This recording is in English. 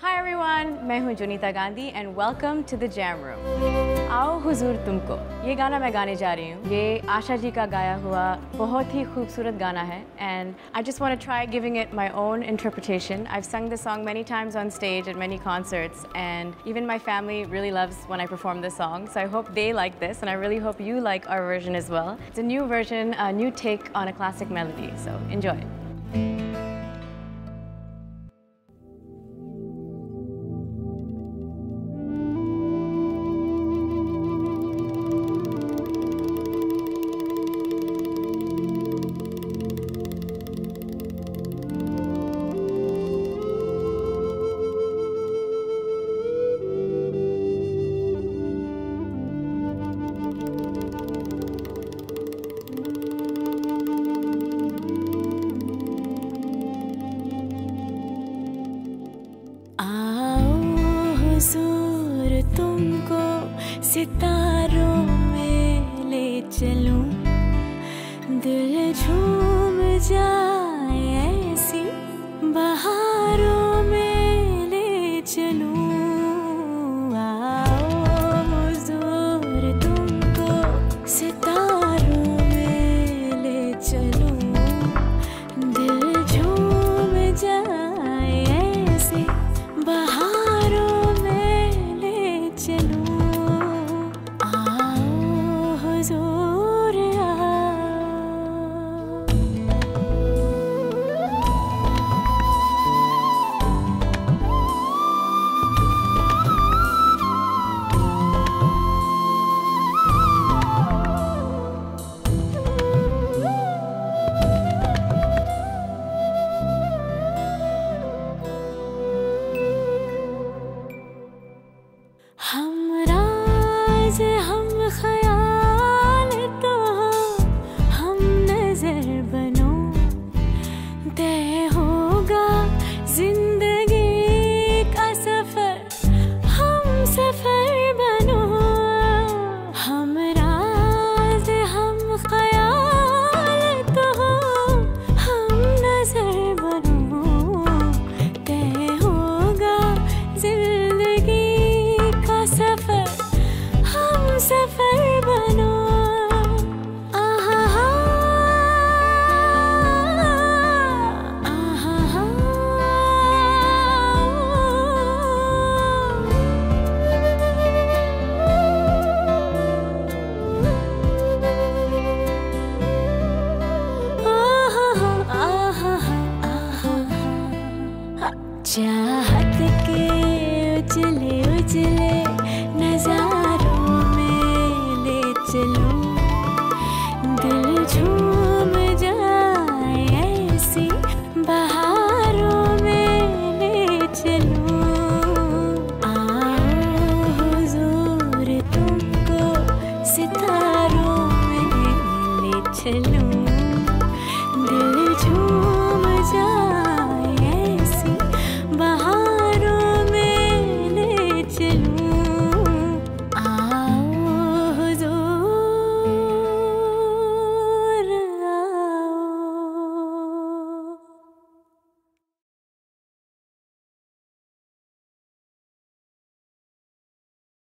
Hi everyone, मैं हूँ Jonita Gandhi and welcome to the Jam Room. आओ हुजूर तुमको ये गाना मैं गाने जा रही हूँ ये आशा जी का गाया हुआ बहुत ही खूबसूरत गाना है and I just want to try giving it my own interpretation. I've sung this song many times on stage at many concerts and even my family really loves when I perform this song so I hope they like this and I really hope you like our version as well. It's a new version, a new take on a classic melody so enjoy. हुजूर तुमको सितारों में ले चलूँ। दिल झूम जाए। हम तो हम नज़र बनो होगा ज़िंदगी い。